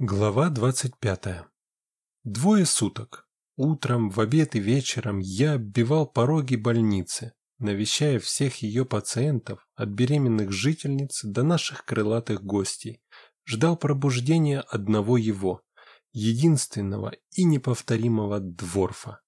Глава 25. Двое суток. Утром, в обед и вечером я оббивал пороги больницы, навещая всех ее пациентов, от беременных жительниц до наших крылатых гостей. Ждал пробуждения одного его, единственного и неповторимого дворфа.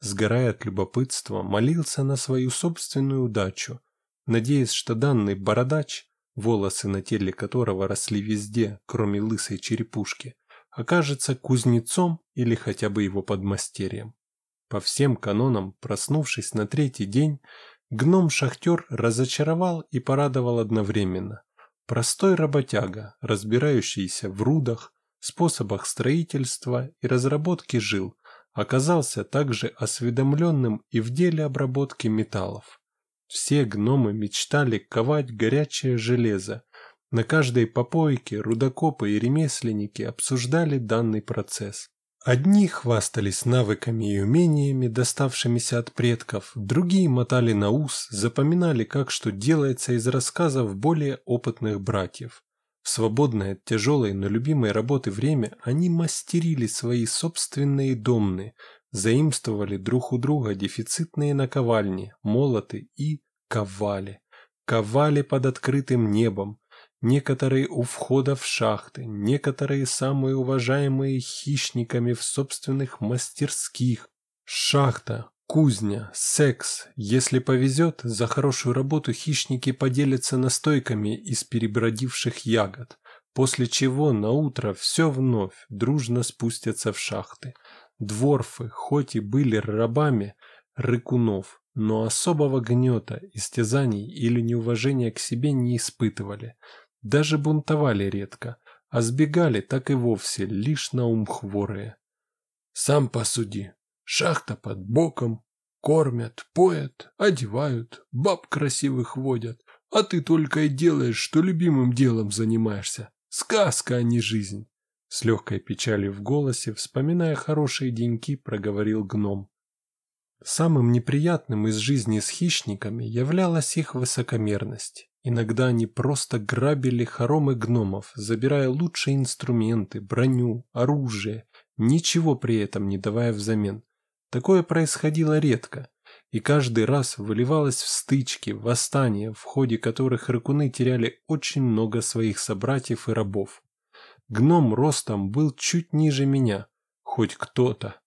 Сгорая от любопытства, молился на свою собственную удачу, надеясь, что данный бородач волосы на теле которого росли везде, кроме лысой черепушки, окажется кузнецом или хотя бы его подмастерьем. По всем канонам, проснувшись на третий день, гном-шахтер разочаровал и порадовал одновременно. Простой работяга, разбирающийся в рудах, способах строительства и разработки жил, оказался также осведомленным и в деле обработки металлов. Все гномы мечтали ковать горячее железо. На каждой попойке рудокопы и ремесленники обсуждали данный процесс. Одни хвастались навыками и умениями, доставшимися от предков, другие мотали на ус, запоминали, как что делается из рассказов более опытных братьев. В свободное от тяжелой, но любимой работы время они мастерили свои собственные домны, заимствовали друг у друга дефицитные наковальни, молоты и ковали. Ковали под открытым небом. Некоторые у входа в шахты, некоторые самые уважаемые хищниками в собственных мастерских. Шахта, кузня, секс. Если повезет, за хорошую работу хищники поделятся настойками из перебродивших ягод, после чего на утро все вновь дружно спустятся в шахты. Дворфы, хоть и были рабами рыкунов, но особого гнета, истязаний или неуважения к себе не испытывали. Даже бунтовали редко, а сбегали так и вовсе лишь на ум хворые. Сам посуди. Шахта под боком. Кормят, поят, одевают, баб красивых водят. А ты только и делаешь, что любимым делом занимаешься. Сказка, а не жизнь. С легкой печалью в голосе, вспоминая хорошие деньки, проговорил гном. Самым неприятным из жизни с хищниками являлась их высокомерность. Иногда они просто грабили хоромы гномов, забирая лучшие инструменты, броню, оружие, ничего при этом не давая взамен. Такое происходило редко, и каждый раз выливалось в стычки, восстания, в ходе которых рыкуны теряли очень много своих собратьев и рабов. Гном ростом был чуть ниже меня. Хоть кто-то.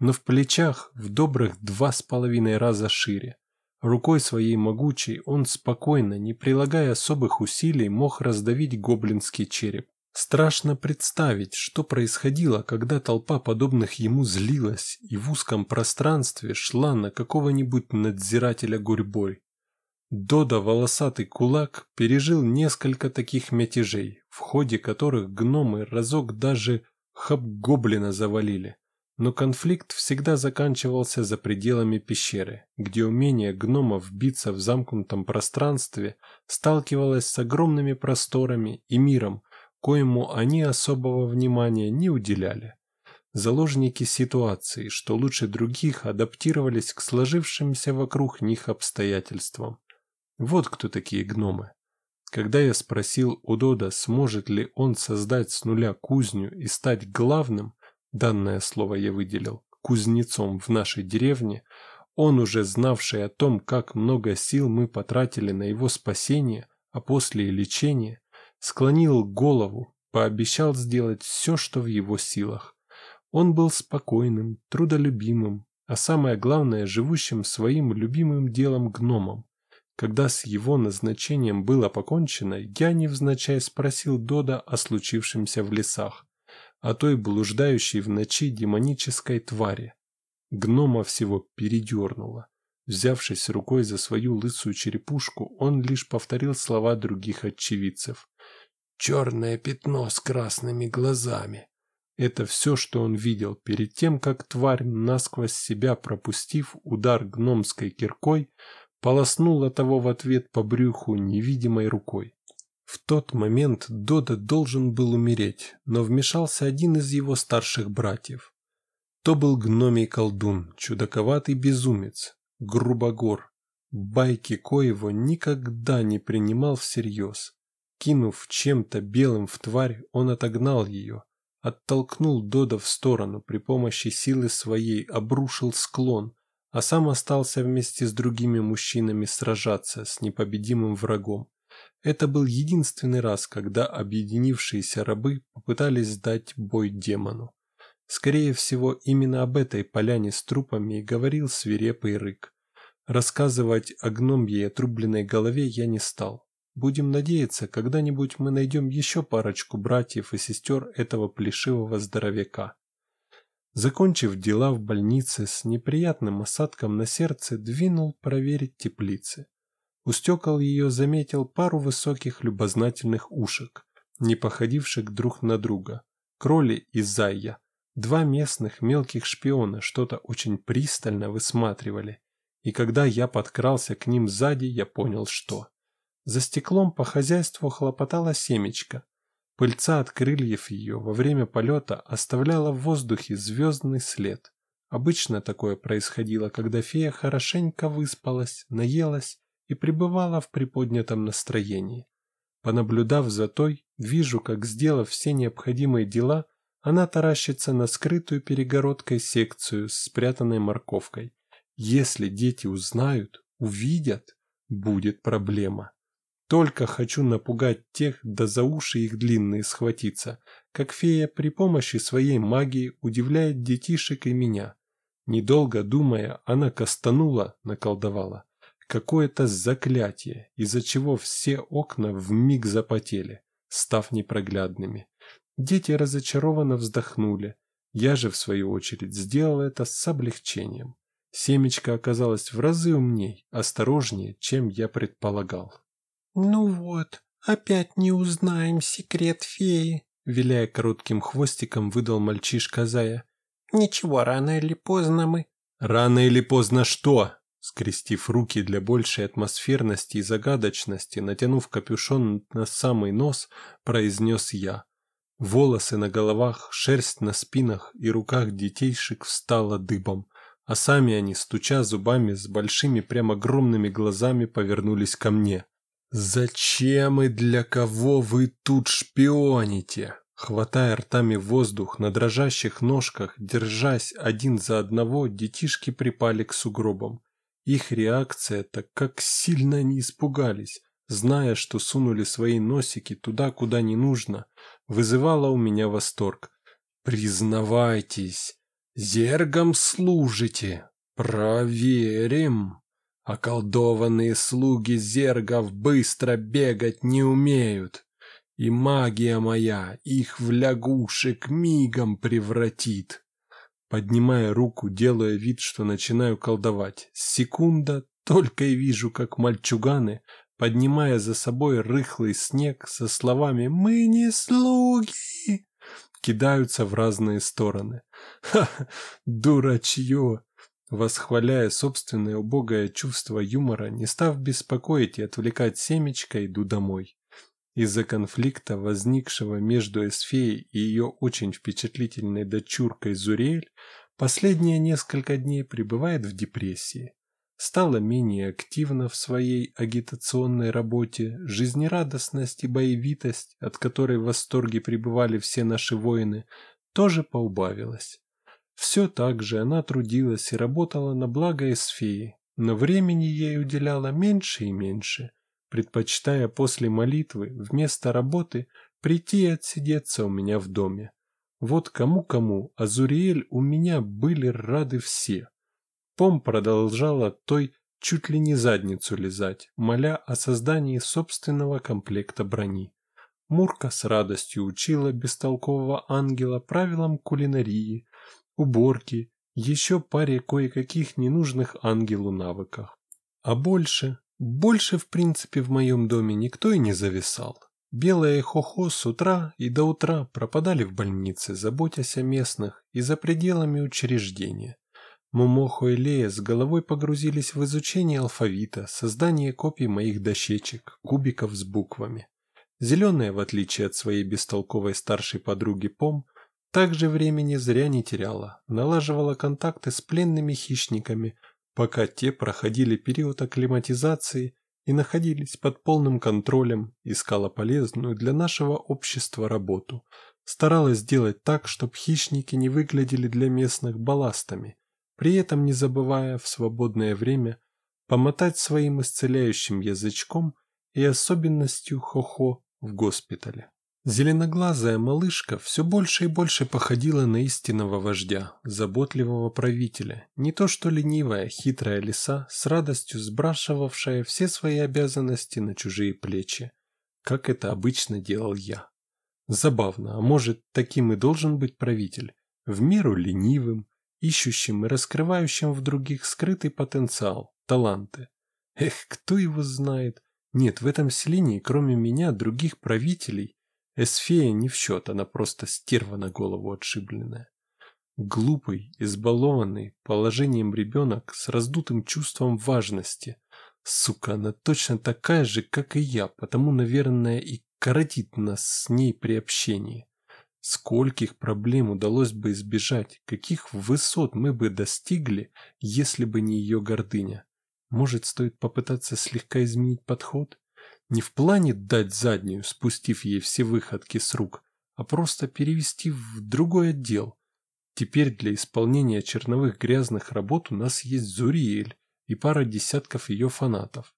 Но в плечах в добрых два с половиной раза шире. Рукой своей могучей он спокойно, не прилагая особых усилий, мог раздавить гоблинский череп. Страшно представить, что происходило, когда толпа подобных ему злилась и в узком пространстве шла на какого-нибудь надзирателя гурьбой. Дода волосатый кулак пережил несколько таких мятежей, в ходе которых гномы разок даже хабгоблина завалили. Но конфликт всегда заканчивался за пределами пещеры, где умение гномов биться в замкнутом пространстве сталкивалось с огромными просторами и миром, коему они особого внимания не уделяли. Заложники ситуации, что лучше других, адаптировались к сложившимся вокруг них обстоятельствам. Вот кто такие гномы. Когда я спросил у Дода, сможет ли он создать с нуля кузню и стать главным, данное слово я выделил, кузнецом в нашей деревне, он, уже знавший о том, как много сил мы потратили на его спасение, а после и лечение, склонил голову, пообещал сделать все, что в его силах. Он был спокойным, трудолюбимым, а самое главное, живущим своим любимым делом гномом. Когда с его назначением было покончено, я невзначай спросил Дода о случившемся в лесах, о той блуждающей в ночи демонической твари. Гнома всего передернуло. Взявшись рукой за свою лысую черепушку, он лишь повторил слова других очевидцев. «Черное пятно с красными глазами». Это все, что он видел перед тем, как тварь, насквозь себя пропустив удар гномской киркой, полоснула того в ответ по брюху невидимой рукой. В тот момент Дода должен был умереть, но вмешался один из его старших братьев. То был гномий колдун, чудаковатый безумец, грубогор, байки коего никогда не принимал всерьез. Кинув чем-то белым в тварь, он отогнал ее, оттолкнул Дода в сторону, при помощи силы своей обрушил склон, а сам остался вместе с другими мужчинами сражаться с непобедимым врагом. Это был единственный раз, когда объединившиеся рабы попытались сдать бой демону. Скорее всего, именно об этой поляне с трупами и говорил свирепый рык. Рассказывать о гномьей отрубленной голове я не стал. Будем надеяться, когда-нибудь мы найдем еще парочку братьев и сестер этого плешивого здоровяка. Закончив дела в больнице с неприятным осадком на сердце, двинул проверить теплицы. У стекол ее заметил пару высоких любознательных ушек, не походивших друг на друга. Кроли и Зайя, два местных мелких шпиона, что-то очень пристально высматривали. И когда я подкрался к ним сзади, я понял, что. За стеклом по хозяйству хлопотала семечка. Пыльца от крыльев ее во время полета оставляла в воздухе звездный след. Обычно такое происходило, когда фея хорошенько выспалась, наелась и пребывала в приподнятом настроении. Понаблюдав за той, вижу, как, сделав все необходимые дела, она таращится на скрытую перегородкой секцию с спрятанной морковкой. Если дети узнают, увидят, будет проблема. Только хочу напугать тех, да за уши их длинные схватиться, как фея при помощи своей магии удивляет детишек и меня. Недолго думая, она кастанула, наколдовала какое-то заклятие, из-за чего все окна вмиг запотели, став непроглядными. Дети разочарованно вздохнули. Я же, в свою очередь, сделал это с облегчением. Семечко оказалось в разы умней, осторожнее, чем я предполагал. «Ну вот, опять не узнаем секрет феи», виляя коротким хвостиком, выдал мальчишка Зая. «Ничего, рано или поздно мы...» «Рано или поздно что?» Скрестив руки для большей атмосферности и загадочности, натянув капюшон на самый нос, произнес я. Волосы на головах, шерсть на спинах и руках детейшек встала дыбом, а сами они, стуча зубами с большими прям огромными глазами, повернулись ко мне. «Зачем и для кого вы тут шпионите?» Хватая ртами воздух на дрожащих ножках, держась один за одного, детишки припали к сугробам. Их реакция-то как сильно они испугались, зная, что сунули свои носики туда, куда не нужно, вызывала у меня восторг. «Признавайтесь, зергом служите, проверим!» Околдованные слуги зергов быстро бегать не умеют, и магия моя их в лягушек мигом превратит. Поднимая руку, делая вид, что начинаю колдовать. Секунда, только и вижу, как мальчуганы, поднимая за собой рыхлый снег со словами «Мы не слуги!» кидаются в разные стороны. Ха, дурачье! Восхваляя собственное убогое чувство юмора, не став беспокоить и отвлекать семечко, иду домой. Из-за конфликта, возникшего между Эсфеей и ее очень впечатлительной дочуркой Зурель, последние несколько дней пребывает в депрессии. Стала менее активна в своей агитационной работе, жизнерадостность и боевитость, от которой в восторге пребывали все наши воины, тоже поубавилась. Все так же она трудилась и работала на благо Эсфеи, но времени ей уделяла меньше и меньше – предпочитая после молитвы вместо работы прийти и отсидеться у меня в доме. Вот кому-кому, а Зуриэль у меня были рады все. Пом продолжала той чуть ли не задницу лизать, моля о создании собственного комплекта брони. Мурка с радостью учила бестолкового ангела правилам кулинарии, уборки, еще паре кое-каких ненужных ангелу навыках. А больше больше, в принципе, в моем доме никто и не зависал. Белое хохо с утра и до утра пропадали в больнице, заботясь о местных и за пределами учреждения. Мумохо и Лея с головой погрузились в изучение алфавита, создание копий моих дощечек, кубиков с буквами. Зеленая, в отличие от своей бестолковой старшей подруги Пом, также времени зря не теряла, налаживала контакты с пленными хищниками, пока те проходили период акклиматизации и находились под полным контролем, искала полезную для нашего общества работу, старалась сделать так, чтобы хищники не выглядели для местных балластами, при этом не забывая в свободное время помотать своим исцеляющим язычком и особенностью хо-хо в госпитале. Зеленоглазая малышка все больше и больше походила на истинного вождя, заботливого правителя, не то что ленивая, хитрая лиса, с радостью сбрасывавшая все свои обязанности на чужие плечи, как это обычно делал я. Забавно, а может, таким и должен быть правитель, в меру ленивым, ищущим и раскрывающим в других скрытый потенциал, таланты. Эх, кто его знает? Нет, в этом селении, кроме меня, других правителей, Эсфея не в счет, она просто стерва на голову отшибленная. Глупый, избалованный положением ребенок с раздутым чувством важности. Сука, она точно такая же, как и я, потому, наверное, и коротит нас с ней при общении. Скольких проблем удалось бы избежать, каких высот мы бы достигли, если бы не ее гордыня. Может, стоит попытаться слегка изменить подход? Не в плане дать заднюю, спустив ей все выходки с рук, а просто перевести в другой отдел. Теперь для исполнения черновых грязных работ у нас есть Зуриэль и пара десятков ее фанатов.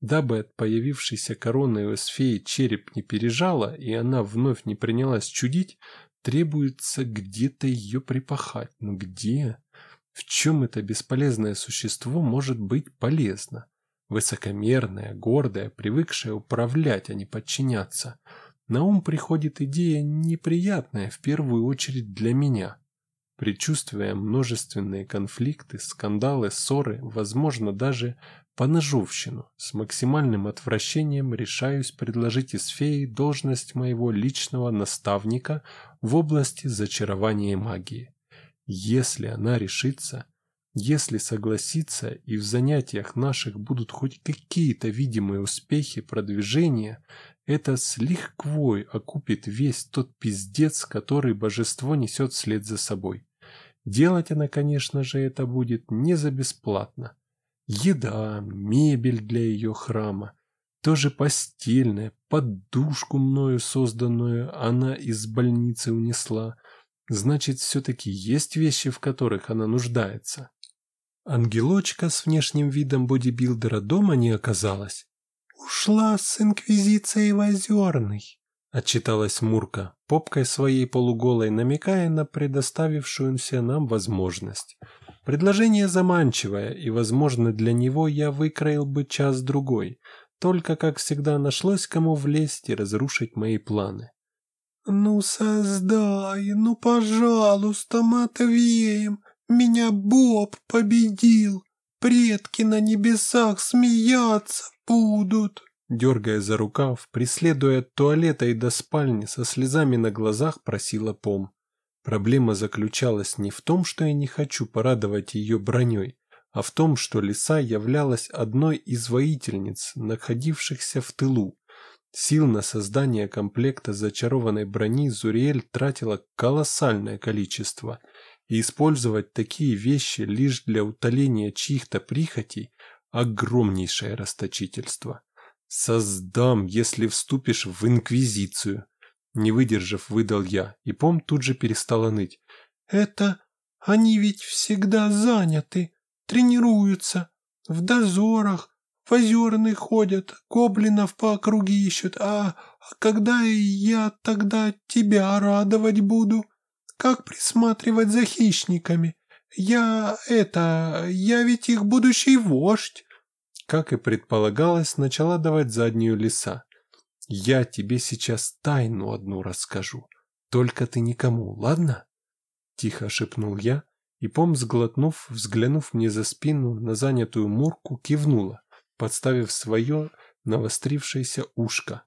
Дабы от появившейся короны у Эсфеи череп не пережала и она вновь не принялась чудить, требуется где-то ее припахать. Но где? В чем это бесполезное существо может быть полезно? Высокомерная, гордая, привыкшая управлять, а не подчиняться. На ум приходит идея неприятная в первую очередь для меня. Предчувствуя множественные конфликты, скандалы, ссоры, возможно, даже поножовщину, с максимальным отвращением решаюсь предложить Исфее должность моего личного наставника в области зачарования магии. Если она решится, если согласиться и в занятиях наших будут хоть какие-то видимые успехи продвижения, это с лихвой окупит весь тот пиздец, который божество несет вслед за собой. Делать она, конечно же, это будет не за бесплатно. Еда, мебель для ее храма, тоже постельная, подушку мною созданную она из больницы унесла. Значит, все-таки есть вещи, в которых она нуждается. Ангелочка с внешним видом бодибилдера дома не оказалась. «Ушла с инквизицией в Озерный», — отчиталась Мурка, попкой своей полуголой, намекая на предоставившуюся нам возможность. Предложение заманчивое, и, возможно, для него я выкроил бы час-другой, только, как всегда, нашлось кому влезть и разрушить мои планы. «Ну, создай, ну, пожалуйста, Матвеем, меня Боб победил. Предки на небесах смеяться будут. Дергая за рукав, преследуя от туалета и до спальни, со слезами на глазах просила Пом. Проблема заключалась не в том, что я не хочу порадовать ее броней, а в том, что лиса являлась одной из воительниц, находившихся в тылу. Сил на создание комплекта зачарованной брони Зуриэль тратила колоссальное количество – и использовать такие вещи лишь для утоления чьих-то прихотей – огромнейшее расточительство. Создам, если вступишь в инквизицию. Не выдержав, выдал я, и Пом тут же перестала ныть. Это они ведь всегда заняты, тренируются, в дозорах, в озерных ходят, гоблинов по округе ищут, а, а когда я тогда тебя радовать буду? Как присматривать за хищниками? Я это... я ведь их будущий вождь. Как и предполагалось, начала давать заднюю лиса. Я тебе сейчас тайну одну расскажу. Только ты никому, ладно? Тихо шепнул я, и пом, сглотнув, взглянув мне за спину на занятую мурку, кивнула, подставив свое навострившееся ушко.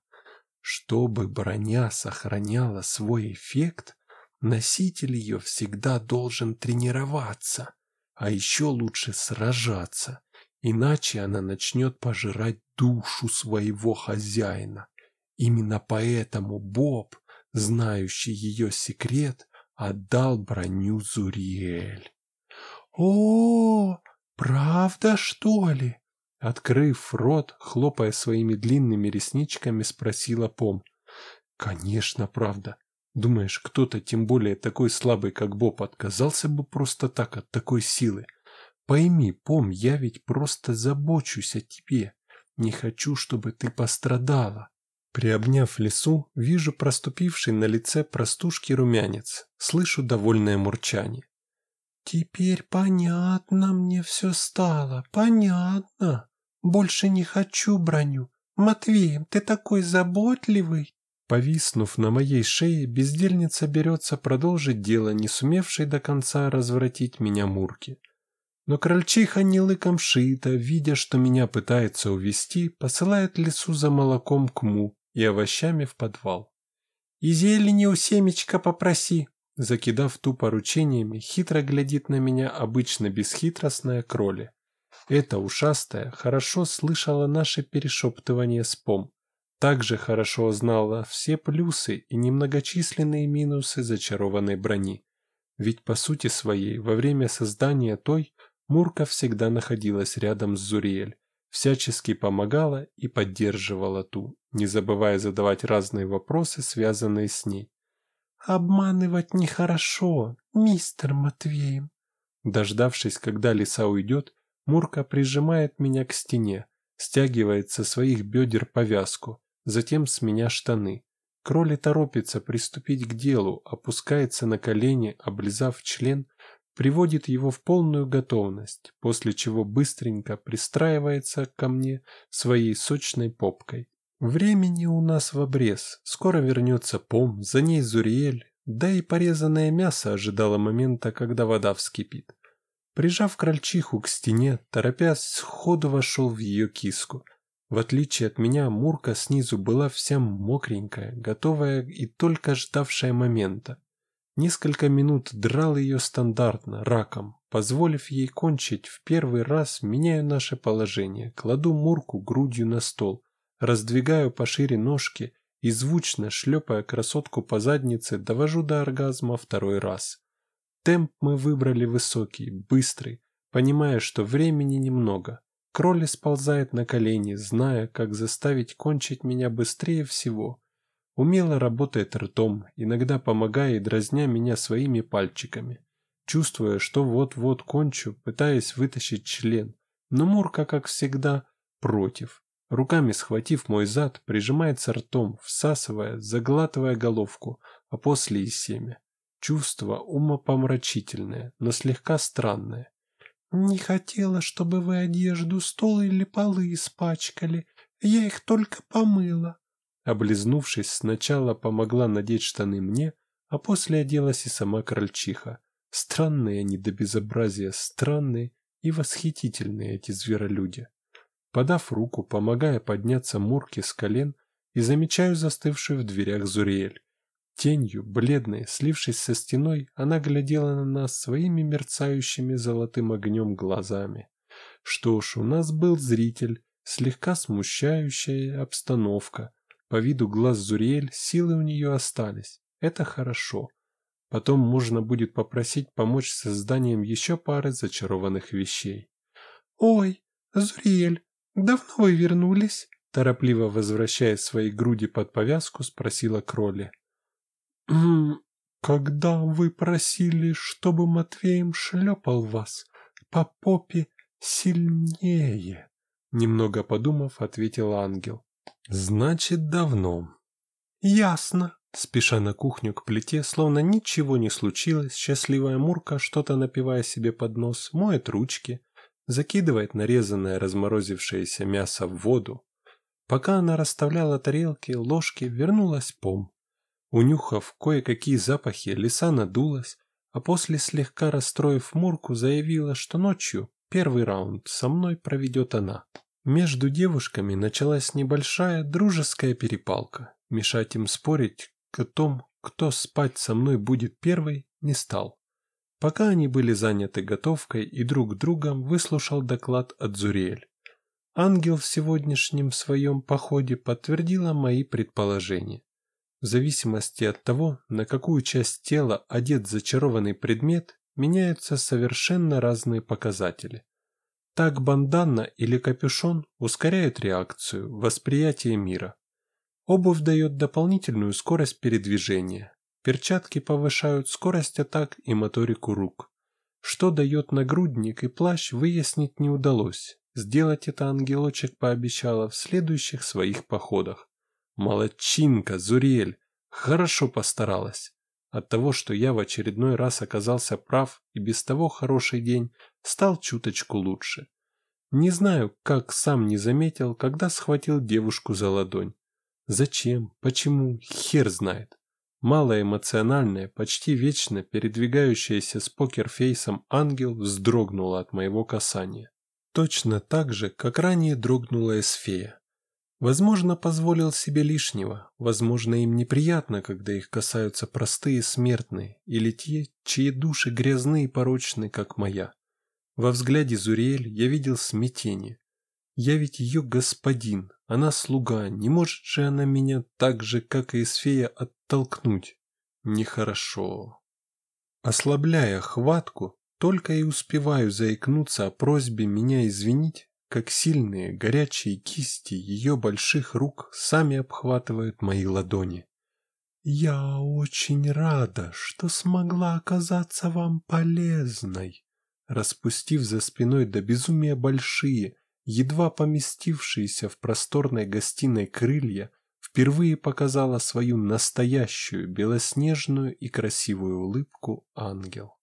Чтобы броня сохраняла свой эффект, Носитель ее всегда должен тренироваться, а еще лучше сражаться, иначе она начнет пожирать душу своего хозяина. Именно поэтому Боб, знающий ее секрет, отдал броню Зуриэль. «О, правда, что ли?» Открыв рот, хлопая своими длинными ресничками, спросила Пом. «Конечно, правда. Думаешь, кто-то, тем более такой слабый, как Боб, отказался бы просто так от такой силы? Пойми, Пом, я ведь просто забочусь о тебе. Не хочу, чтобы ты пострадала. Приобняв лесу, вижу проступивший на лице простушки румянец, слышу довольное мурчание. «Теперь понятно мне все стало, понятно. Больше не хочу броню. Матвей, ты такой заботливый!» Повиснув на моей шее, бездельница берется продолжить дело, не сумевшей до конца развратить меня Мурки. Но крольчиха не лыком шита, видя, что меня пытается увести, посылает лесу за молоком к му и овощами в подвал. «И зелени у семечка попроси», закидав ту поручениями, хитро глядит на меня обычно бесхитростная кроли. Эта ушастая хорошо слышала наше перешептывание с пом. Также хорошо знала все плюсы и немногочисленные минусы зачарованной брони. Ведь по сути своей, во время создания той, Мурка всегда находилась рядом с Зуриэль, всячески помогала и поддерживала ту, не забывая задавать разные вопросы, связанные с ней. «Обманывать нехорошо, мистер Матвей». Дождавшись, когда лиса уйдет, Мурка прижимает меня к стене, стягивает со своих бедер повязку, затем с меня штаны. Кроли торопится приступить к делу, опускается на колени, облизав член, приводит его в полную готовность, после чего быстренько пристраивается ко мне своей сочной попкой. Времени у нас в обрез, скоро вернется Пом, за ней Зуриэль, да и порезанное мясо ожидало момента, когда вода вскипит. Прижав крольчиху к стене, торопясь, сходу вошел в ее киску – в отличие от меня, Мурка снизу была вся мокренькая, готовая и только ждавшая момента. Несколько минут драл ее стандартно, раком, позволив ей кончить в первый раз, меняю наше положение, кладу Мурку грудью на стол, раздвигаю пошире ножки и звучно, шлепая красотку по заднице, довожу до оргазма второй раз. Темп мы выбрали высокий, быстрый, понимая, что времени немного. Кролли сползает на колени, зная, как заставить кончить меня быстрее всего. Умело работает ртом, иногда помогая и дразня меня своими пальчиками. Чувствуя, что вот-вот кончу, пытаясь вытащить член. Но Мурка, как всегда, против. Руками схватив мой зад, прижимается ртом, всасывая, заглатывая головку, а после и семя. Чувство умопомрачительное, но слегка странное. «Не хотела, чтобы вы одежду, стол или полы испачкали. Я их только помыла». Облизнувшись, сначала помогла надеть штаны мне, а после оделась и сама крольчиха. Странные они до безобразия, странные и восхитительные эти зверолюди. Подав руку, помогая подняться Мурке с колен, и замечаю застывшую в дверях Зуриэль. Тенью, бледной, слившись со стеной, она глядела на нас своими мерцающими золотым огнем глазами. Что ж, у нас был зритель, слегка смущающая обстановка. По виду глаз Зуриэль силы у нее остались. Это хорошо. Потом можно будет попросить помочь с созданием еще пары зачарованных вещей. «Ой, Зуриэль, давно вы вернулись?» Торопливо возвращая свои груди под повязку, спросила Кролли. «Когда вы просили, чтобы Матвеем шлепал вас по попе сильнее?» Немного подумав, ответил ангел. «Значит, давно». «Ясно». Спеша на кухню к плите, словно ничего не случилось, счастливая Мурка, что-то напивая себе под нос, моет ручки, закидывает нарезанное разморозившееся мясо в воду. Пока она расставляла тарелки, ложки, вернулась Пом. Унюхав кое-какие запахи, лиса надулась, а после, слегка расстроив Мурку, заявила, что ночью первый раунд со мной проведет она. Между девушками началась небольшая дружеская перепалка. Мешать им спорить о том, кто спать со мной будет первый, не стал. Пока они были заняты готовкой и друг другом выслушал доклад от Зуриэль. Ангел в сегодняшнем своем походе подтвердила мои предположения. В зависимости от того, на какую часть тела одет зачарованный предмет, меняются совершенно разные показатели. Так бандана или капюшон ускоряют реакцию, восприятие мира. Обувь дает дополнительную скорость передвижения, Перчатки повышают скорость атак и моторику рук. Что дает нагрудник и плащ, выяснить не удалось. Сделать это ангелочек пообещала в следующих своих походах. Молодчинка, Зурель, хорошо постаралась. От того, что я в очередной раз оказался прав и без того хороший день, стал чуточку лучше. Не знаю, как сам не заметил, когда схватил девушку за ладонь. Зачем, почему, хер знает. Малоэмоциональная, почти вечно передвигающаяся с покерфейсом ангел вздрогнула от моего касания. Точно так же, как ранее дрогнула Эсфея. Возможно, позволил себе лишнего, возможно, им неприятно, когда их касаются простые смертные или те, чьи души грязны и порочны, как моя. Во взгляде Зуриэль я видел смятение. Я ведь ее господин, она слуга, не может же она меня так же, как и Исфея, оттолкнуть. Нехорошо. Ослабляя хватку, только и успеваю заикнуться о просьбе меня извинить, как сильные горячие кисти ее больших рук сами обхватывают мои ладони. «Я очень рада, что смогла оказаться вам полезной», распустив за спиной до безумия большие, едва поместившиеся в просторной гостиной крылья, впервые показала свою настоящую белоснежную и красивую улыбку ангел.